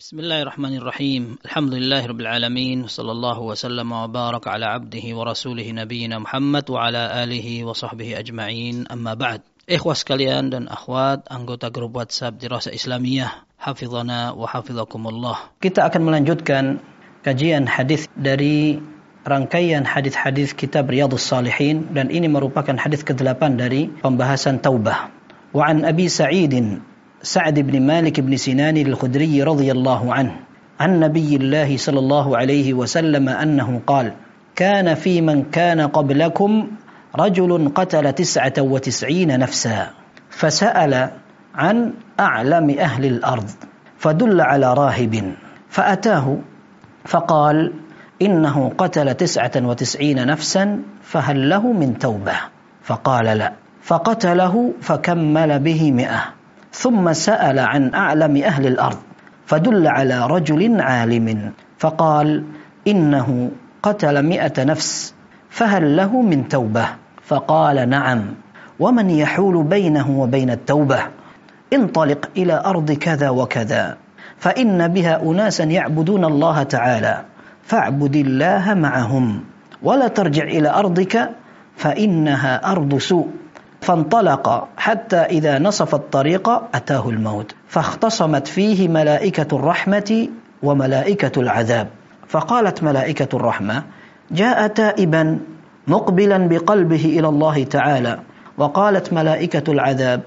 بسم الله الرحمن الرحيم الحمد لله رب العالمين صلى الله وسلم وبارك على عبده ورسوله نبينا محمد وعلى آله وصحبه أجمعين أما بعد Ikhwas sekalian dan akhwat anggota grup WhatsApp Dirasa Islamiyah Hafizana wa hafizakumullah Kita akan melanjutkan kajian hadis dari rangkaian hadis-hadis kitab Riyadhus Salihin dan ini merupakan hadis ke-8 dari pembahasan taubah. Wa an Abi Sa'id سعد بن مالك بن سنان الخدري رضي الله عنه عن نبي الله صلى الله عليه وسلم أنه قال كان في من كان قبلكم رجل قتل تسعة وتسعين نفسا فسأل عن أعلم أهل الأرض فدل على راهب فأتاه فقال إنه قتل تسعة وتسعين نفسا فهل له من توبة؟ فقال لا. فقتله فكمل به مئة. ثم سأل عن أعلم أهل الأرض فدل على رجل عالم فقال إنه قتل مئة نفس فهل له من توبة؟ فقال نعم. ومن يحول بينه وبين التوبة؟ انطلق إلى أرض كذا وكذا فإن بها أناسا يعبدون الله تعالى فاعبد الله معهم ولا ترجع إلى أرضك فإنها أرض سوء. فانطلق حتى إذا نصف الطريق أتاه الموت فاختصمت فيه ملائكة الرحمة وملائكة العذاب. فقالت ملائكة الرحمة جاء تائبا مقبلا بقلبه إلى الله تعالى وقالت ملائكة العذاب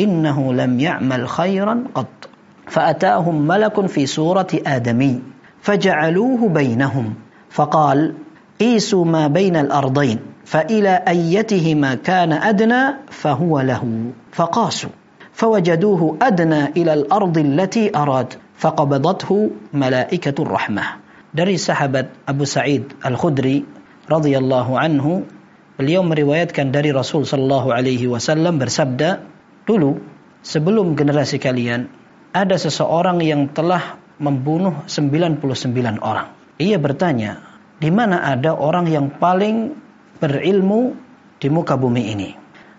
إنه لم يعمل خيرا قط. فأتاهم ملك في صورة آدمي فجعلوه بينهم. فقال قيسوا ما بين الأرضين. فإلى أيتهما كان أدنى فهو له فقاسوا فوجدوه أدنى إلى الأرض التي أراد فقبضته ملائكة الرحمة dari sahabat Abu Sa'id Al-Khudri radhiyallahu anhu beliau meriwayatkan dari Rasul sallallahu alaihi wasallam bersabda dulu sebelum generasi kalian ada seseorang yang telah membunuh 99 orang ia bertanya di mana ada orang yang paling berilmu di muka bumi ini.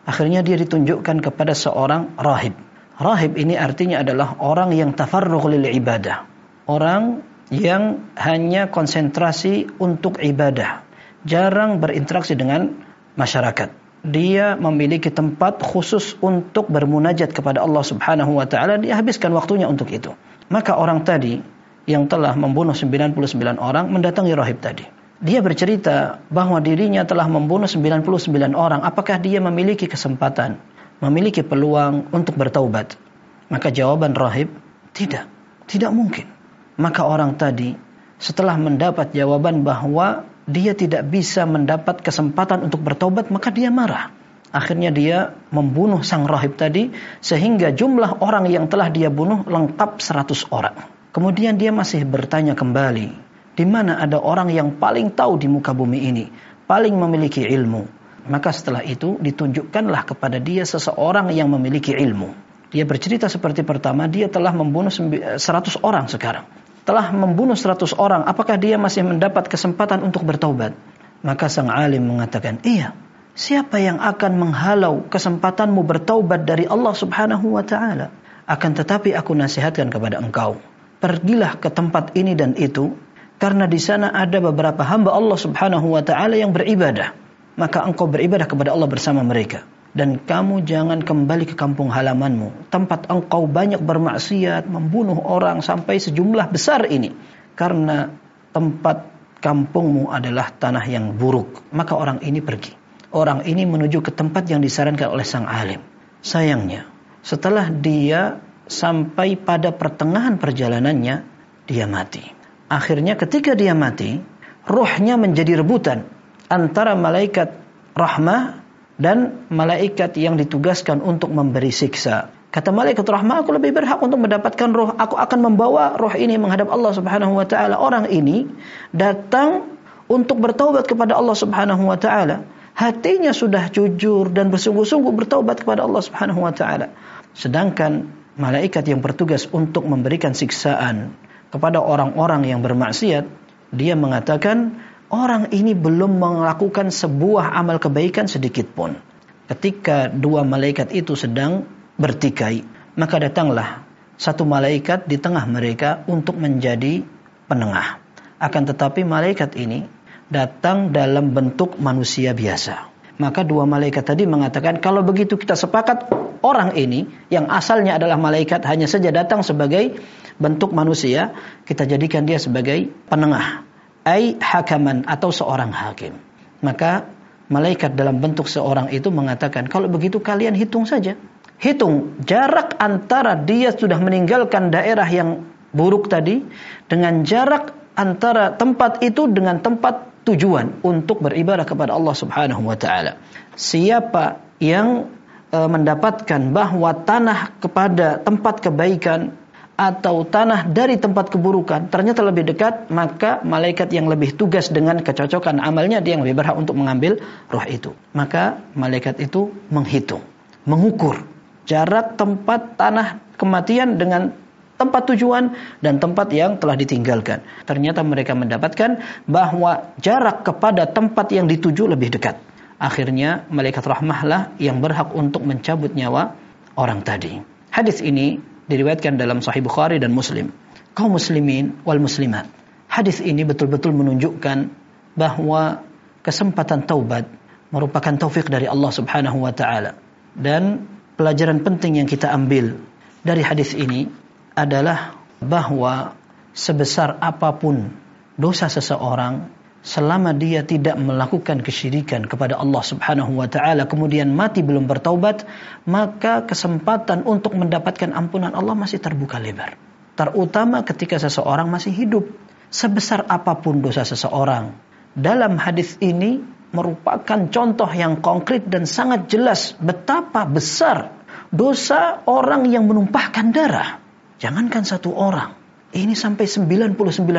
Akhirnya dia ditunjukkan kepada seorang rahib. Rahib ini artinya adalah orang yang tafarruq lil ibadah. Orang yang hanya konsentrasi untuk ibadah. Jarang berinteraksi dengan masyarakat. Dia memiliki tempat khusus untuk bermunajat kepada Allah Subhanahu wa taala, dia habiskan waktunya untuk itu. Maka orang tadi yang telah membunuh 99 orang mendatangi rahib tadi. Dia bercerita bahwa dirinya telah membunuh 99 orang. Apakah dia memiliki kesempatan, memiliki peluang untuk bertaubat? Maka jawaban rahib, tidak. Tidak mungkin. Maka orang tadi setelah mendapat jawaban bahwa dia tidak bisa mendapat kesempatan untuk bertobat, maka dia marah. Akhirnya dia membunuh sang rahib tadi sehingga jumlah orang yang telah dia bunuh lengkap 100 orang. Kemudian dia masih bertanya kembali, di mana ada orang yang paling tahu di muka bumi ini, paling memiliki ilmu. Maka setelah itu ditunjukkanlah kepada dia seseorang yang memiliki ilmu. Dia bercerita seperti pertama, dia telah membunuh 100 orang sekarang. Telah membunuh 100 orang, apakah dia masih mendapat kesempatan untuk bertaubat? Maka sang alim mengatakan, iya. Siapa yang akan menghalau kesempatanmu bertaubat dari Allah subhanahu wa ta'ala? Akan tetapi aku nasihatkan kepada engkau. Pergilah ke tempat ini dan itu karena di sana ada beberapa hamba Allah Subhanahu wa taala yang beribadah. Maka engkau beribadah kepada Allah bersama mereka dan kamu jangan kembali ke kampung halamanmu, tempat engkau banyak bermaksiat, membunuh orang sampai sejumlah besar ini. Karena tempat kampungmu adalah tanah yang buruk, maka orang ini pergi. Orang ini menuju ke tempat yang disarankan oleh sang alim. Sayangnya, setelah dia sampai pada pertengahan perjalanannya, dia mati. Akhirnya ketika dia mati, rohnya menjadi rebutan antara malaikat rahmah dan malaikat yang ditugaskan untuk memberi siksa. Kata malaikat rahmah, aku lebih berhak untuk mendapatkan roh. Aku akan membawa roh ini menghadap Allah Subhanahu wa taala. Orang ini datang untuk bertaubat kepada Allah Subhanahu wa taala. Hatinya sudah jujur dan bersungguh-sungguh bertaubat kepada Allah Subhanahu wa taala. Sedangkan malaikat yang bertugas untuk memberikan siksaan kepada orang-orang yang bermaksiat, dia mengatakan orang ini belum melakukan sebuah amal kebaikan sedikit pun. Ketika dua malaikat itu sedang bertikai, maka datanglah satu malaikat di tengah mereka untuk menjadi penengah. Akan tetapi malaikat ini datang dalam bentuk manusia biasa. Maka dua malaikat tadi mengatakan kalau begitu kita sepakat orang ini yang asalnya adalah malaikat hanya saja datang sebagai bentuk manusia, kita jadikan dia sebagai penengah. Ai hakaman atau seorang hakim. Maka malaikat dalam bentuk seorang itu mengatakan kalau begitu kalian hitung saja. Hitung jarak antara dia sudah meninggalkan daerah yang buruk tadi dengan jarak antara tempat itu dengan tempat tujuan untuk beribadah kepada Allah Subhanahu wa taala. Siapa yang e, mendapatkan bahwa tanah kepada tempat kebaikan atau tanah dari tempat keburukan ternyata lebih dekat, maka malaikat yang lebih tugas dengan kecocokan amalnya dia yang lebih berhak untuk mengambil roh itu. Maka malaikat itu menghitung, mengukur jarak tempat tanah kematian dengan tempat tujuan dan tempat yang telah ditinggalkan. Ternyata mereka mendapatkan bahwa jarak kepada tempat yang dituju lebih dekat. Akhirnya malaikat rahmahlah yang berhak untuk mencabut nyawa orang tadi. Hadis ini diriwayatkan dalam Sahih Bukhari dan Muslim. Kaum muslimin wal muslimat. Hadis ini betul-betul menunjukkan bahwa kesempatan taubat merupakan taufik dari Allah Subhanahu wa taala. Dan pelajaran penting yang kita ambil dari hadis ini adalah bahwa sebesar apa pun dosa seseorang selama dia tidak melakukan kesyirikan kepada Allah Subhanahu wa taala kemudian mati belum bertaubat maka kesempatan untuk mendapatkan ampunan Allah masih terbuka lebar. Terutama ketika seseorang masih hidup sebesar apa pun dosa seseorang. Dalam hadis ini merupakan contoh yang konkret dan sangat jelas betapa besar dosa orang yang menumpahkan darah. Jangankan satu orang, ini sampai 99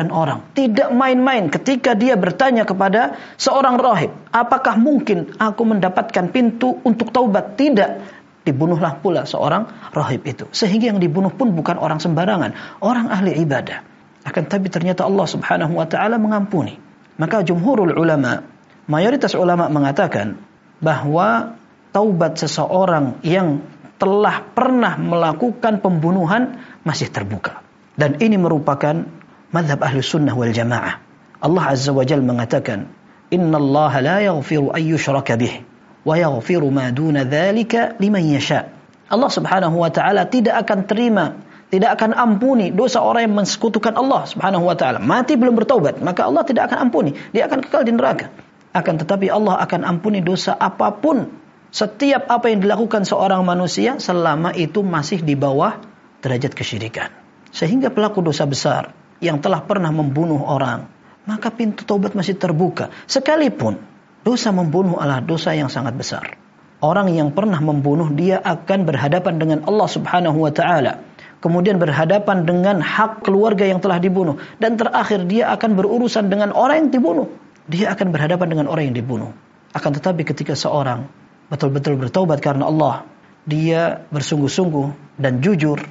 orang. Tidak main-main ketika dia bertanya kepada seorang rahib, apakah mungkin aku mendapatkan pintu untuk taubat? Tidak. Dibunuhlah pula seorang rahib itu. Sehingga yang dibunuh pun bukan orang sembarangan, orang ahli ibadah. Akan tapi ternyata Allah Subhanahu wa taala mengampuni. Maka jumhurul ulama, mayoritas ulama mengatakan bahwa taubat seseorang yang telah pernah melakukan pembunuhan masih terbuka. Dan ini merupakan madhab ahli sunnah wal jamaah. Allah Azza wa Jal mengatakan, Inna Allah la yaghfiru an yushraka bih, wa yaghfiru ma duna dhalika liman yasha. Allah subhanahu wa ta'ala tidak akan terima, tidak akan ampuni dosa orang yang mensekutukan Allah subhanahu wa ta'ala. Mati belum bertaubat, maka Allah tidak akan ampuni. Dia akan kekal di neraka. Akan tetapi Allah akan ampuni dosa apa pun setiap apa yang dilakukan seorang manusia selama itu masih di bawah derajat kesyirikan. Sehingga pelaku dosa besar yang telah pernah membunuh orang, maka pintu taubat masih terbuka. Sekalipun dosa membunuh adalah dosa yang sangat besar. Orang yang pernah membunuh dia akan berhadapan dengan Allah Subhanahu wa taala. Kemudian berhadapan dengan hak keluarga yang telah dibunuh dan terakhir dia akan berurusan dengan orang yang dibunuh. Dia akan berhadapan dengan orang yang dibunuh. Akan tetapi ketika seorang betul-betul bertobat karena Allah, dia bersungguh-sungguh dan jujur,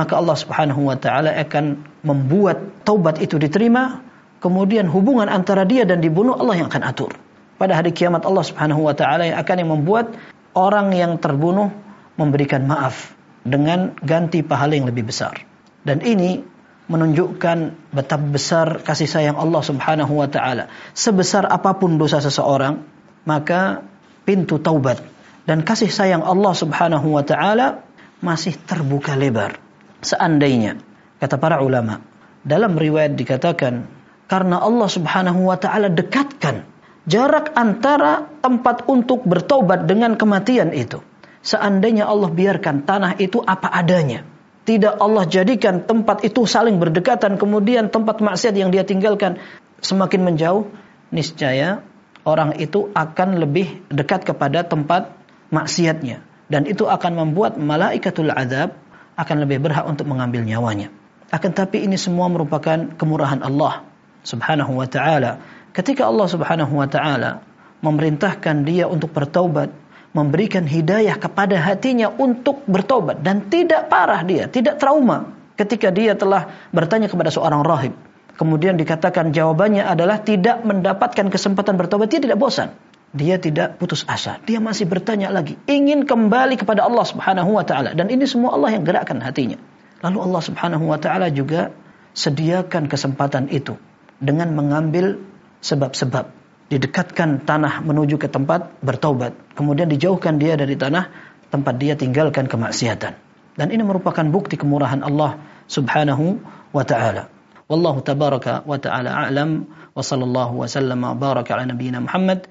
maka Allah Subhanahu wa taala akan membuat taubat itu diterima, kemudian hubungan antara dia dan dibunuh Allah yang akan atur. Pada hari kiamat Allah Subhanahu wa taala yang akan membuat orang yang terbunuh memberikan maaf dengan ganti pahala yang lebih besar. Dan ini menunjukkan betapa besar kasih sayang Allah Subhanahu wa taala. Sebesar apa pun dosa seseorang, maka pintu taubat dan kasih sayang Allah Subhanahu wa taala masih terbuka lebar. Seandainya kata para ulama, dalam riwayat dikatakan karena Allah Subhanahu wa taala dekatkan jarak antara tempat untuk bertobat dengan kematian itu. Seandainya Allah biarkan tanah itu apa adanya, tidak Allah jadikan tempat itu saling berdekatan kemudian tempat maksiat yang dia tinggalkan semakin menjauh, niscaya orang itu akan lebih dekat kepada tempat maksiatnya dan itu akan membuat malaikatul azab akan lebih berhak untuk mengambil nyawanya. Akan tapi ini semua merupakan kemurahan Allah Subhanahu wa taala. Ketika Allah Subhanahu wa taala memerintahkan dia untuk bertaubat, memberikan hidayah kepada hatinya untuk bertobat dan tidak parah dia, tidak trauma ketika dia telah bertanya kepada seorang rahib kemudian dikatakan jawabannya adalah tidak mendapatkan kesempatan bertobat, dia tidak bosan. Dia tidak putus asa. Dia masih bertanya lagi, ingin kembali kepada Allah Subhanahu wa taala dan ini semua Allah yang gerakkan hatinya. Lalu Allah Subhanahu wa taala juga sediakan kesempatan itu dengan mengambil sebab-sebab. Didekatkan tanah menuju ke tempat bertaubat. Kemudian dijauhkan dia dari tanah tempat dia tinggalkan kemaksiatan. Dan ini merupakan bukti kemurahan Allah Subhanahu wa taala. Wallahu tabaraka wa ta'ala a'lam wa sallallahu wa sallama baraka ala nabiyyina Muhammad